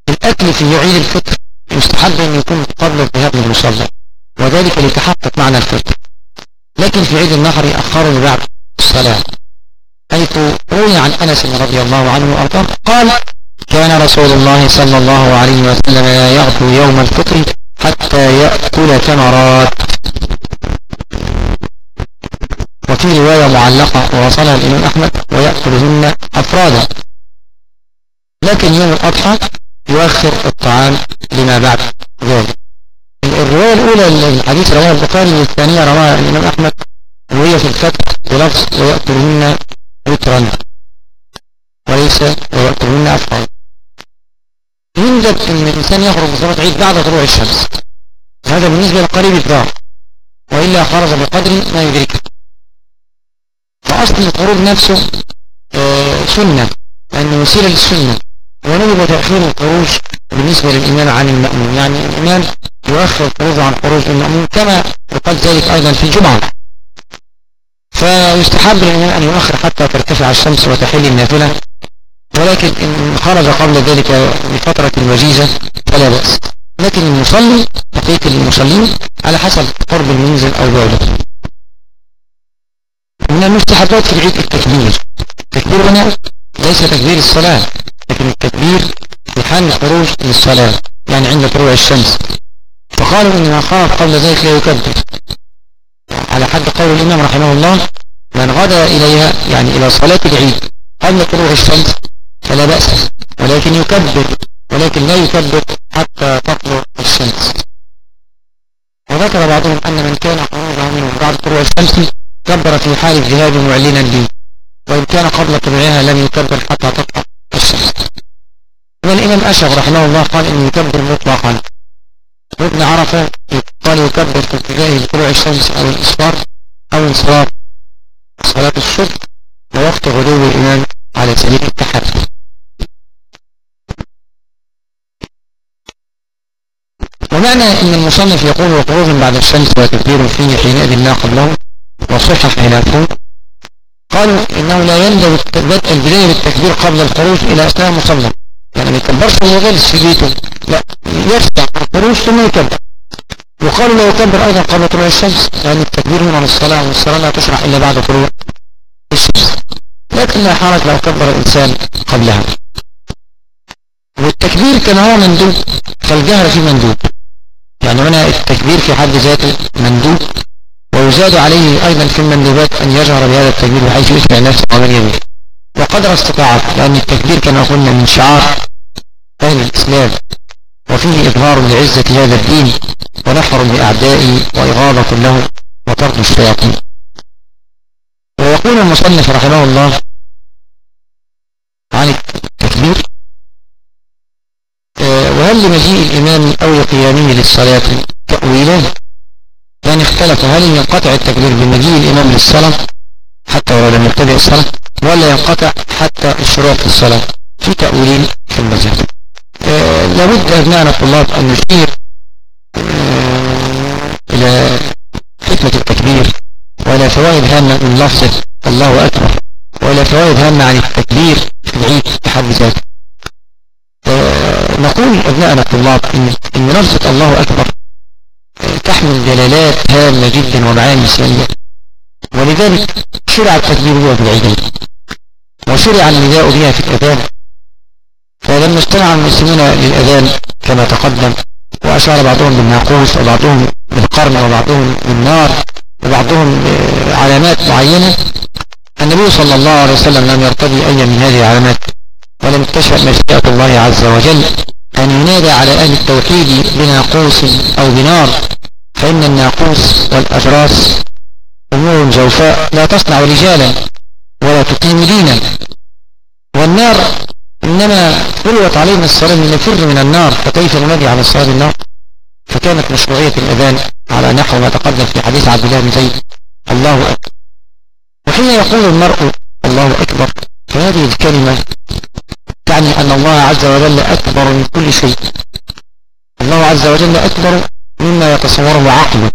الأكل في عيد الفطر مستحب أن يكون قبل الذهاب للمصلى وذلك لتحقق معنى الفطر. لكن في عيد النحر أخروا بعد الصلاة حيث روي عن أنس رضي الله عنه وأرضاه قال كان رسول الله صلى الله عليه وسلم لا يغدو يوم الفطر حتى يأكل ثمرات. وفي رواية معلقة ووصلها الإمام أحمد ويأكلهن أفرادا. لكن يوم الأضحى يؤخر الطعام لما بعد ذلك الرواية الأولى الحديث رواه البخاري والثانية رواها الإمام أحمد وهي في الفتح بلفظ ويأكلهن وترا. وليس ويأكلهن أفرادا يندب أن الإنسان يخرج بصلاة عيد بعد طلوع الشمس. هذا بالنسبة لقريب الدار وإلا خرج بقدر ما يدركه. فأصل الخروج نفسه آه، سنة لأنه وسيلة للسنة. وندب تأخير الخروج بالنسبة للإمام عن المأمون. يعني الإمام يؤخر الخروج عن خروج المأمون كما يقال ذلك أيضا في الجمعة فيستحب للإمام أن يؤخر حتى ترتفع الشمس وتحل النافلة. ولكن إن خرج قبل ذلك بفترة وجيزة فلا بأس. لكن المصلي بقية المصلين على حسب قرب المنزل أو بعده. من المستحبات في العيد التكبير. التكبير هنا ليس تكبير الصلاة. لكن التكبير في حال الخروج للصلاة يعني عند طلوع الشمس. فقالوا إن ما خاف قبل ذلك لا يكبر. على حد قول الإمام رحمه الله من غدا إليها يعني إلى صلاة العيد قبل طلوع الشمس فلا بأس ولكن يكبر ولكن لا يكبر حتى تطلع الشمس. وذكر بعضهم أن من كان خروجه منه بعد طلوع الشمس كبر في حال الذهاب معلنا به وإن كان قبل طلوعها لم يكبر حتى تطلع والإمام أشغ رحمه الله قال إنه يكبر مطلقا. وابن عرفة قال يكبر في اتجاه طلوع الشمس أو الإصفار أو انصراف صلاة الصبح ووقت غدو الإمام على سبيل التحري. ومعنى أن المصنف يقول وخروج بعد الشمس وتكبير فيه حينئذ لا قبله وصحح خلافه قالوا إنه لا يندب بدء البداية بالتكبير قبل الخروج إلى أثناء المصلى. يعني ما يكبرش جالس في بيته لا يرفع الخروج ثم يكبر. يقال لا يكبر أيضا قبل طلوع الشمس لأن التكبير هنا للصلاة والصلاة لا تشرح إلا بعد طلوع الشمس. لكن لا حرج لو كبر الإنسان قبلها. والتكبير كما هو مندوب فالجهر فيه مندوب. يعني هنا التكبير في حد ذاته مندوب. ويزاد عليه أيضا في المندوبات أن يجهر بهذا التكبير بحيث يسمع نفسه ومن يمين. وقدر استطاعت لأن التكبير كما قلنا من شعار أهل الإسلام وفيه إظهار لعزة هذا الدين ونحر لأعدائه وإغاظة له وطرد الشياطين. ويقول المصنف رحمه الله عن التكبير آه، وهل لمجيء الإمام أو لقيامه للصلاة تأويلان يعني اختلف هل ينقطع التكبير بمجيء الإمام للصلاة حتى ولو لم يبتدئ الصلاة ولا ينقطع حتى الشروع في الصلاة في تأويلين في المذهب آه لابد أبناءنا الطلاب أن نشير آه إلى حكمة التكبير ولا فوائد هامة من لفظة الله أكبر ولا فوائد هامة عن التكبير في العيد بحد ذاته. آه نقول أبناءنا الطلاب إن, إن لفظة الله أكبر تحمل دلالات هامة جدا ومعاني سامية ولذلك شرع التكبير هو في العيدين وشرع النداء بها في الأذان. فلما استمع المسلمين للأذان كما تقدم. وأشار بعضهم بالناقوس وبعضهم بالقرن وبعضهم بالنار وبعضهم علامات معينة. النبي صلى الله عليه وسلم لم يرتضي أي من هذه العلامات. ولم تشهد مشيئة الله عز وجل أن ينادى على أهل التوحيد بناقوس أو بنار. فإن الناقوس والأجراس أمور جوفاء لا تصنع رجالا ولا تقيم دينا. والنار إنما فرضت علينا الصلاة نفر من النار فكيف ننادي على الصلاة النار فكانت مشروعية الأذان على نحو ما تقدم في حديث عبد الله بن زيد. الله أكبر. وحين يقول المرء الله أكبر فهذه الكلمة تعني أن الله عز وجل أكبر من كل شيء. الله عز وجل أكبر مما يتصوره عقله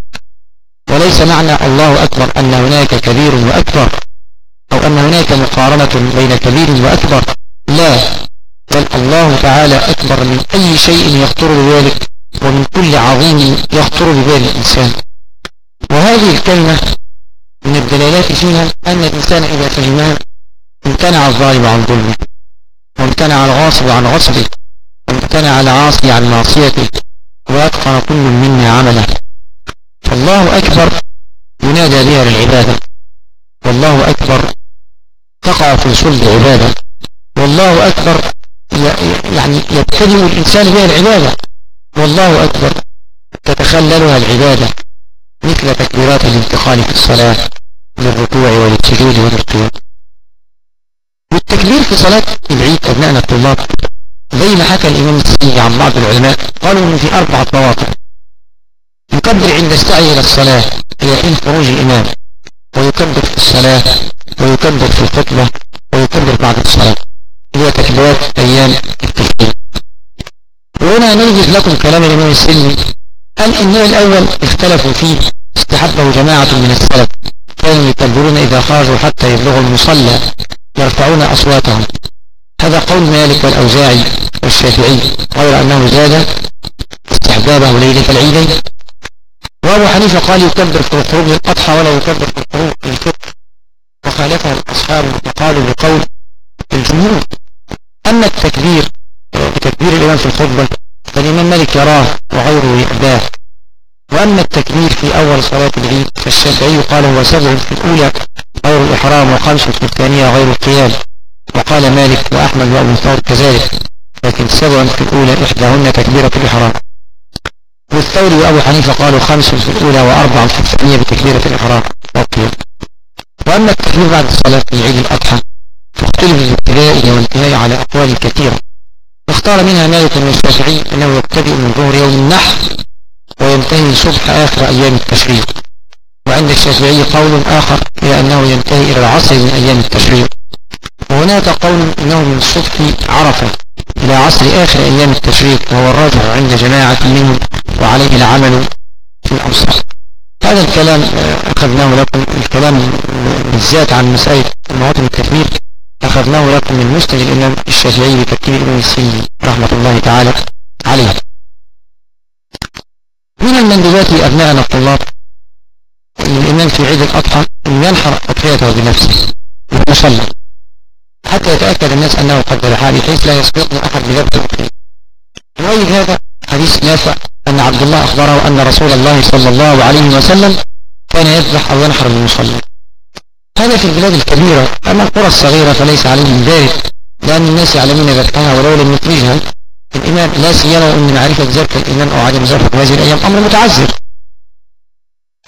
وليس معنى الله أكبر أن هناك كبير وأكبر أو أن هناك مقارنة بين كبير وأكبر. لا بل الله تعالى أكبر من أي شيء يخطر بذلك ومن كل عظيم يخطر ببال الإنسان. وهذه الكلمة من الدلالات فيها أن الإنسان إذا فهمها امتنع الظالم عن ظلمه وامتنع الغاصب عن غصبه وامتنع العاصي عن معصيته وأتقن كل منا عمله فالله أكبر ينادى بها للعبادة. والله أكبر تقع في صلب عبادة. والله أكبر يعني يبتدئ الإنسان بها العبادة. والله أكبر تتخللها العبادة. مثل تكبيرات الانتقال في الصلاة للركوع وللسجود والارتواء والتكبير في صلاة العيد أبنائنا الطلاب زي ما حكى الإمام السيدي عن بعض العلماء قالوا إن في أربعة مواقع يكبر عند السعي إلى الصلاة هي حين خروج الإمام ويكبر في الصلاة ويكبر في الخطبة ويكبر بعد الصلاة. هي تكبيرات أيام التشريق وهنا ننجز لكم كلام الإمام السلمي قال إنه الأول اختلفوا فيه استحبه جماعة من السلف كانوا يكبرون إذا خرجوا حتى يبلغوا المصلى يرفعون أصواتهم. هذا قول مالك والأوزاعي والشافعي غير أنه زاد استحبابه ليلة العيدين وأبو حنيفة قال يكبر في الخروج للأضحى ولا يكبر في الخروج للفطر وخالفه الأصحاب وقالوا بقول الجمهور أما التكبير بتكبير الإمام في الخطبة فالإمام مالك يراه وغيره يأباه وأما التكبير في أول صلاة العيد فالشافعي قال هو سبع في الأولى غير الإحرام وخمس في الثانية غير القيام وقال مالك وأحمد وأبو ثور كذلك لكن سبع في الأولى إحداهن تكبيرة الإحرام. والثوري وأبو حنيفة قالوا خمس في الأولى وأربع في الثانية بتكبيرة الإحرام. والقيام وأما التكبير بعد الصلاة في عيد الأضحى فاختلف الابتداء والانتهاء على أقوال كثيرة. اختار منها مالك الشافعي أنه يبتدئ من ظهر يوم النحر وينتهي صبح آخر أيام التشريق. وعند الشافعي قول آخر إلى أنه ينتهي إلى العصر من أيام التشريق. وهناك قول أنه من صبح عرفة إلى عصر آخر أيام التشريق وهو الراجح عند جماعة منهم وعليه العمل في الأمصار هذا الكلام أخذناه لكم الكلام بالذات عن مسألة مواطن التكبير أخذناه لكم من مسند الإمام الشافعي بترتيب الإمام السيدي رحمة الله تعالى عليه. من المندوبات أبنائنا الطلاب؟ الإمام في عيد الأضحى أن ينحر أضحيته بنفسه المصلى حتى يتأكد الناس أنه قد ذبحها بحيث لا يسبقنا أحد بذبح. وأي هذا حديث نافع أن عبد الله أخبره أن رسول الله صلى الله عليه وسلم كان يذبح أو ينحر المصلى هذا في البلاد الكبيرة أما القرى الصغيرة فليس عليهم ذلك لأن الناس يعلمون ذبحها ولو لم يخرجها. الإمام لا سيما أن معرفة ذبح الإمام أو عدم ذبح هذه الأيام أمر متعذر.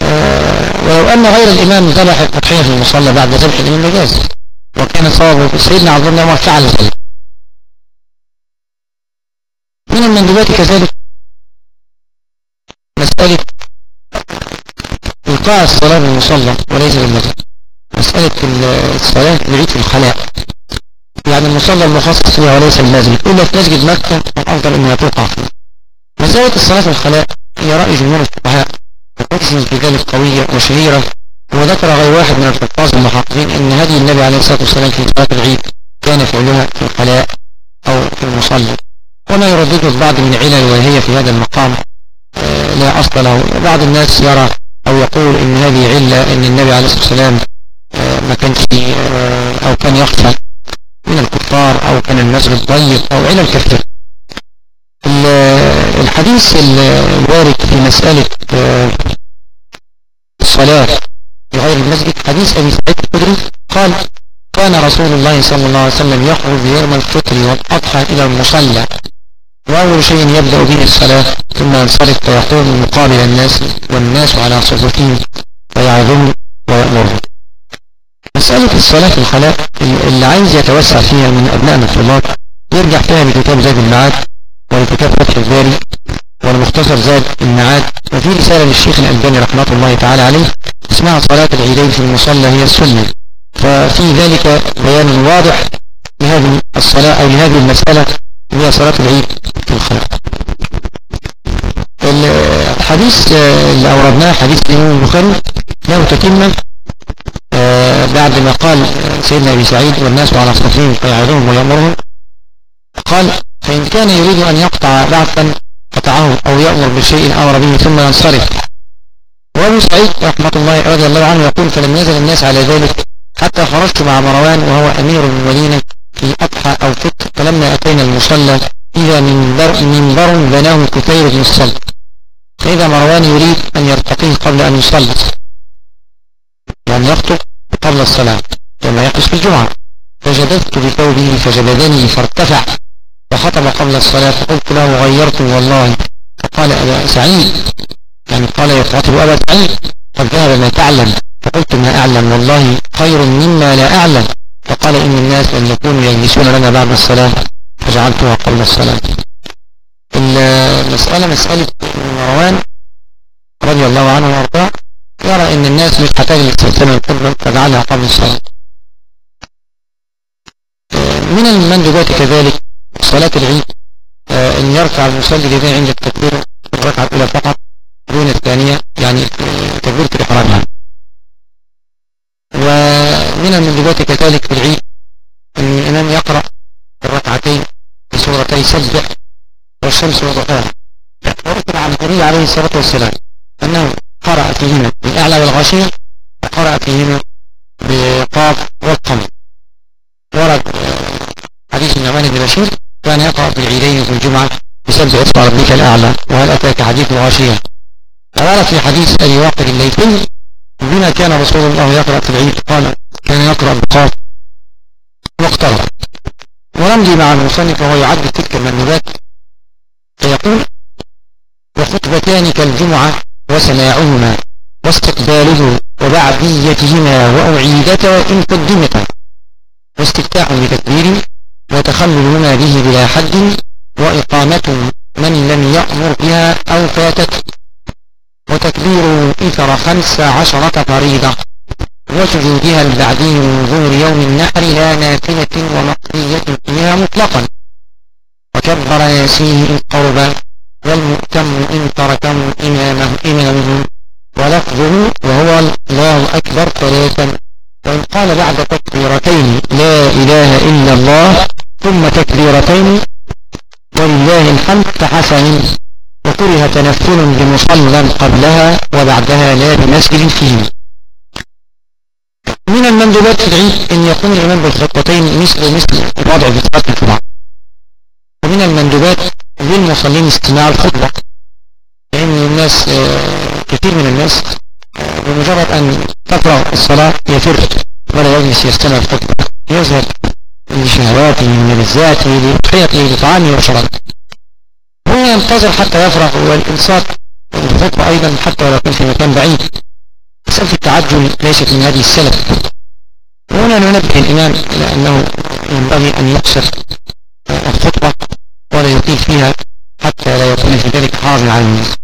أه ولو أن غير الإمام ذبح الأضحية في المصلى بعد ذبح الإمام لجاز وكان صوابه سيدنا عبد الله عمر فعل ذلك. من المندوبات كذلك مسألة إيقاع الصلاة بالمصلى وليس بالمسجد. مسألة الصلاة بعيد في الخلاء. يعني المصلى المخصص فيها وليس المسجد. إلا في مسجد مكة الأفضل أنها توقع فيه مسألة الصلاة في الخلاء هي رأي جمهور الفقهاء. وقسم في ذلك قوية وشهيرة. وذكر غير واحد من الحفاظ المحققين أن هدي النبي عليه الصلاة والسلام في صلاة العيد كان فعلها في الخلاء أو في المصلى وما يردده البعض من علل وهي في هذا المقام لا أصل له. بعض الناس يرى أو يقول إن هذه علة أن النبي عليه الصلاة والسلام ما كانش أو كان يخشى من الكفار أو كان المسجد ضيق أو علل كثيرة الحديث الوارد في مسألة الصلاة غير المسجد. حديث أبي سعيد الخدري قال كان رسول الله صلى الله عليه وسلم يخرج يوم الفطر والأضحى إلى المصلى. وأول شيء يبدأ به الصلاة ثم ينصرف ويقوم مقابل الناس والناس على صفوفهم ويعظم ويأمرهم. مسألة الصلاة في الخلاء اللي عايز يتوسع فيها من أبنائنا الطلاب يرجع فيها لكتاب زاد المعاد ولكتاب فتح الباري والمختصر زاد المعاد وفي رسالة للشيخ الألباني رحمة الله تعالى عليه اسمها صلاة العيدين في المصلى هي السنة. ففي ذلك بيان واضح لهذه الصلاة أو لهذه المسألة وهي صلاة العيد في الخلاء الحديث اللي أوردناه حديث الإمام البخاري له تتمة آه، بعد ما قال سيدنا أبي سعيد والناس على صفين فيعظهم ويأمرهم قال فإن كان يريد أن يقطع بعثا قطعه أو يأمر بشيء أمر به ثم ينصرف. وأبو سعيد رحمة الله رضي الله عنه يقول فلم يزل الناس على ذلك حتى خرجت مع مروان وهو أمير المدينة في أضحى أو فطر فلما أتينا المصلى إذا منبر, منبر بناه كثير بن الصلب فإذا مروان يريد أن يرتقيه قبل أن يصلي. يعني يخطب قبل الصلاة كما يقص في الجمعة. فجددت بثوبه فجددني فارتفع وخطب قبل الصلاة فقلت له غيرت والله. فقال أبا سعيد يعني قال يخاطب أبا سعيد قد ذهب ما تعلم. فقلت ما أعلم والله خير مما لا أعلم. فقال إن الناس لم يكونوا يجلسون لنا بعد الصلاة فجعلتها قبل الصلاة. المسألة مسألة مروان رضي الله عنه وأرضاه. يرى إن الناس مش هتجلس تستمع القرب فجعلها قبل الصلاة. من المندوبات كذلك صلاة العيد إن يركع المصلي لذي عند التكبير الركعة الأولى فقط دون الثانية يعني تكبيرة الإحرام يعني. ومن المندوبات كذلك في العيد إن الإمام يقرأ الركعتين بسورتي سبح والشمس وضحاها. ورد عن النبي عليه الصلاة والسلام أنه قرأ فيهما بالأعلى والغاشية وقرأ فيهما بقاف والقمر ورد حديث النعمان بن بشير كان يقرأ في العيدين في الجمعة بسبب اسم ربك الأعلى وهل أتاك حديث الغاشية ورد في حديث أبي واقد الليثي بما كان رسول الله يقرأ في العيد قال كان يقرأ بقاف واقترب. ونمضي مع المصنف وهو يعد تلك المنوبات فيقول وخطبتان كالجمعة وسماعهما واستقباله وبعديتهما وأعيدتا إن قدمتا. واستفتاح بتكبير وتخللهما به بلا حد وإقامة من لم يأمر بها أو فاتت وتكبير إثر خمس عشرة فريضة. وسجودها البعدي من ظهر يوم النحر لا نافلة ومقضية فيها مطلقا. وكبر ياسيه إن قرب والمؤتم إن تركه إمامه إمامه. ولفظه وهو الله أكبر ثلاثا. وإن قال بعد تكبيرتين لا إله إلا الله ثم تكبيرتين ولله الحمد فحسن وكره تنفل بمصلى قبلها وبعدها لا بمسجد فيه. من المندوبات العيد أن يكون الإمام بالخطبتين مثل مثل الوضع في صلاة الجمعة ومن المندوبات للمصلين استماع الخطبة. لأن الناس كثير من الناس بمجرد أن تقرأ الصلاة يفر ولا يجلس يستمع الخطبة. يذهب. لشهواته من لذاته لضحيته لطعامه هو ينتظر حتى يفرغ والإنصات الخطبة أيضا حتى ولو كان في مكان بعيد. مسألة التعجل ليست من هذه السلف. وهنا ننبه الإمام إلى أنه ينبغي أن يقصر الخطبة ولا يطيل فيها حتى لا يكون في ذلك حرج على الناس.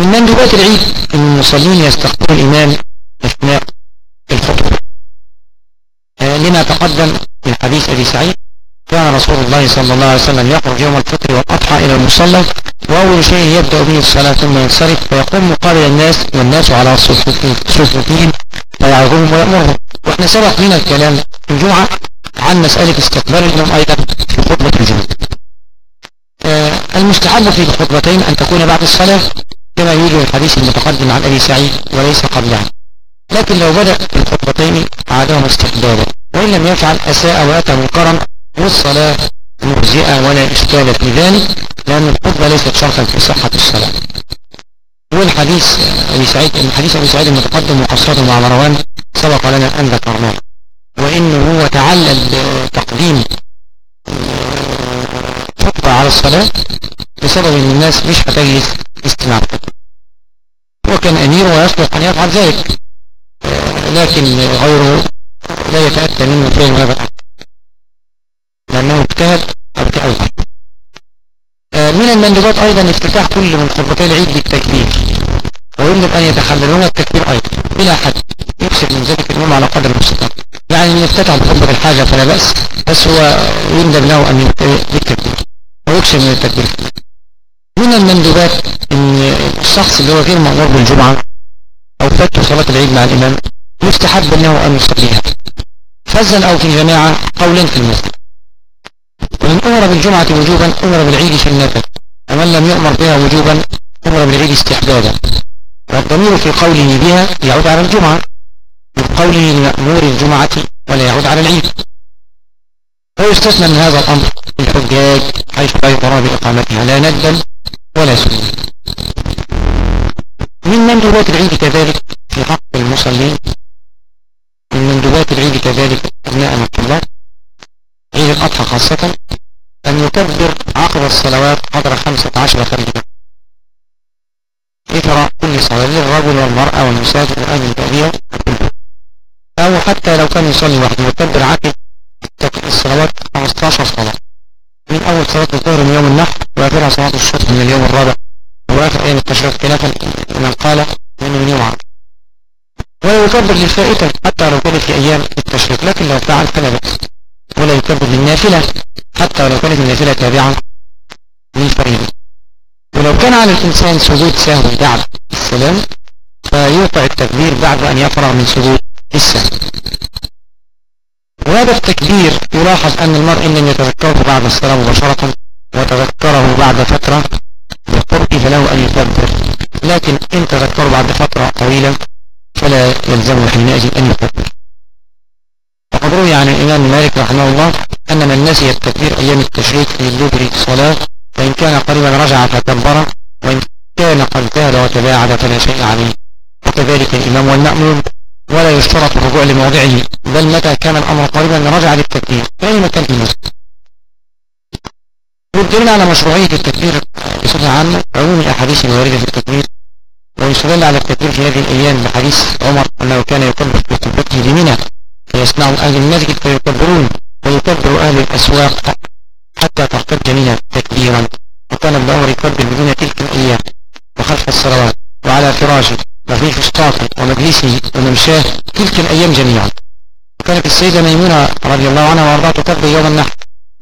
من مندوبات العيد أن المصلين يستقبلوا الإمام أثناء الخطبة. لما تقدم من حديث أبي سعيد كان رسول الله صلى الله عليه وسلم يخرج يوم الفطر والأضحى إلى المصلى وأول شيء يبدأ به الصلاة ثم ينصرف فيقوم مقابل الناس والناس على صفوفهم فيعظهم ويأمرهم. وإحنا سبق لنا الكلام في الجمعة عن مسألة استقبال الإمام أيضا في خطبة الجمعة. آه المستحب في الخطبتين أن تكون بعد الصلاة كما يوجد الحديث المتقدم عن أبي سعيد وليس قبلها. لكن لو بدأ الخطبتين عادهم استقبالا وإن لم يفعل أساء وأتى منكرا والصلاة مجزئة ولا إشكال في ذلك لأن الخطبة ليست شرطا في صحة الصلاة. والحديث أبي سعيد الحديث أبي سعيد المتقدم وقصته مع مروان سبق لنا أن ذكرناه. وإنه هو تعلل بتقديم خطبة على الصلاة بسبب أن الناس مش هتجلس استماع. وكان أمير ويصلح أن يفعل ذلك لكن غيره لا يتأتى منه فهم هذا لأنه اجتهد أو تأوه من المندوبات أيضا افتتاح كل من خطبتي العيد بالتكبير ويمكن أن يتحللون التكبير أيضا. بلا حد. يفسد من ذلك الأمم على قدر المستطاع يفتتح بخطبة الحاجة فلا بأس. بس هو يندب له أن بالتكبير. ويكشف من التكبير. من المندوبات أن الشخص اللي هو غير مأمور بالجمعة أو فات صلاة العيد مع الإمام يستحب له أن يصليها فزا أو في جماعة قولين في المسجد. ومن أمر بالجمعة وجوبا أمر بالعيد في النفل. ومن لم يؤمر بها وجوبا أمر بالعيد استحبابا والضمير في قوله بها يعود على الجمعة. من قوله لمأمور الجمعة ولا يعود على العيد. ويستثنى من هذا الأمر الحجاج حيث لا يقرى بإقامتها لا ندا ولا سنة. من مندوبات العيد كذلك في حق المصلين مندوبات العيد كذلك أبناء الطلاب عيد الأضحى خاصة. أن يكبر عقب الصلوات قدر خمسة عشر فريضة إثر كل صلاة للرجل والمرأة والمساجد وأهل البادية أو حتى لو كان يصلي وحده يكبر عقب الصلوات 15 صلاة. من أول صلاة الظهر من يوم النحر وآخرها صلاة الصبح من اليوم الرابع. وآخر أيام التشريق خلافا. من قال من من يوم عرض ولا يكبر للفائتة حتى لو كانت في أيام التشريق لكن لو فعل فلا بأس ولا يكبر للنافلة حتى لو كانت النافلة تابعة للفريضة ولو كان على الإنسان سجود سهو بعد السلام فيوقع التكبير بعد أن يفرغ من سجود السهو. وهذا التكبير يلاحظ أن المرء إن لم يتذكره بعد الصلاة مباشرة وتذكره بعد فترة بالقرب فله أن يكبر. لكن إن تذكره بعد فترة طويلة فلا يلزمه حينئذ أن يكبر وقد روي عن الإمام مالك رحمه الله أن من نسي التكبير أيام التشريك الدبر صلاة فإن كان قريبا رجع فكبر وإن كان قد زاد وتباعد فلا شيء عليه. وكذلك الإمام والمأموم ولا يشترط الرجوع لموضعه بل متى كان الأمر قريبا رجع للتكبير في أي مكان في المسجد والدليل على مشروعية التكبير بصفة عامة عموم الأحاديث الواردة في التكبير ويستدل على التكبير في هذه الأيام بحديث عمر أنه كان يكبر في قبته بمنى فيصنع أهل المسجد فيكبرون ويكبر أهل الأسواق حتى ترتد منى تكبيرا وكان ابن عمر يكبر بدون تلك الأيام وخلف الصلوات وعلى فراشه وفي فسطاطه ومجلسه وممشاه تلك الأيام جميعا. وكانت السيدة ميمونة رضي الله عنها وأرضاها تكبر يوم النحر.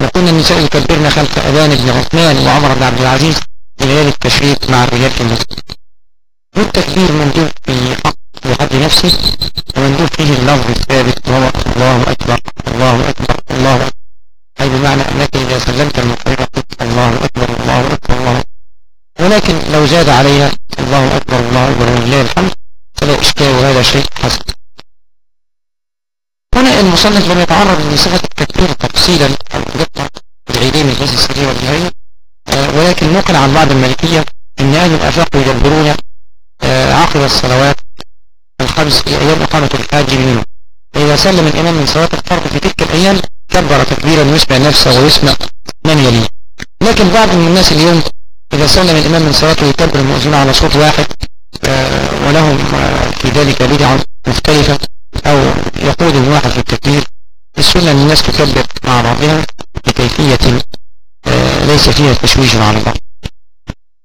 وكنا النساء يكبرن خلف أبان بن عثمان وعمر بن عبد العزيز في ليالي التشريق مع الرجال في المسجد. والتكبير مندوب لحد نفسه ومندوب فيه اللفظ الثابت وهو الله أكبر الله أكبر الله أكبر أي بمعنى أنك إذا سلمت المقربة الله أكبر الله أكبر الله أكبر ولكن لو زاد عليها الله أكبر الله أكبر ولله الحمد فلا إشكال وهذا شيء حسن هنا المصنف لم يتعرض لصفة التكبير تفصيلا أو دقة العيدين الجزء السريع والنهائي ولكن نقل عن بعض المالكية أن أهل الآفاق يدبرون عقب الصلوات الخمس في أيام إقامة الحاج منه. فإذا سلم الإمام من صلاة الفرض في تلك الأيام كبر تكبيرا يسمع نفسه ويسمع من يليه. لكن بعض من الناس اليوم إذا سلم الإمام من صلاته يكبر المؤذن على صوت واحد ولهم في ذلك بدعة مختلفة أو يقود الواحد في التكبير. السنة أن الناس تكبر مع بعضها بكيفية ليس فيها تشويش على بعض.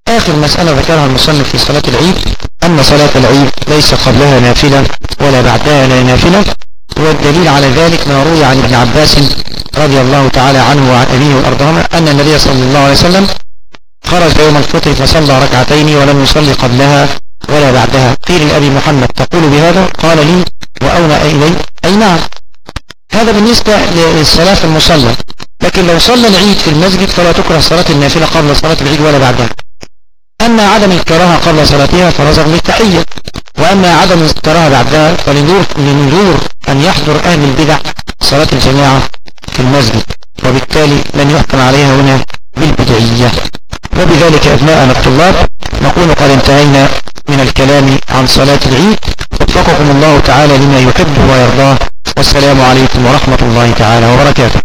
آخر مسألة ذكرها المصنف في صلاة العيد أن صلاة العيد ليس قبلها نافلة ولا بعدها لا نافلة والدليل على ذلك ما روي عن ابن عباس رضي الله تعالى عنه وعن أبيه وأرضاهما أن النبي صلى الله عليه وسلم خرج يوم الفطر فصلى ركعتين ولم يصلي قبلها ولا بعدها. قيل لأبي محمد تقول بهذا؟ قال لي وأونا إلي. أي نعم. هذا بالنسبة للصلاة في المصلى لكن لو صلى العيد في المسجد فلا تكره صلاة النافلة قبل صلاة العيد ولا بعدها. أما عدم الكراهة قبل صلاتها فنظر للتحية وأما عدم الكراهة بعدها لنور أن يحضر أهل البدع صلاة الجماعة في المسجد وبالتالي لن يحكم عليها هنا بالبدعية. وبذلك أبناءنا الطلاب نقول قد انتهينا من الكلام عن صلاة العيد. وفقكم الله تعالى لما يحب ويرضاه. والسلام عليكم ورحمة الله تعالى وبركاته.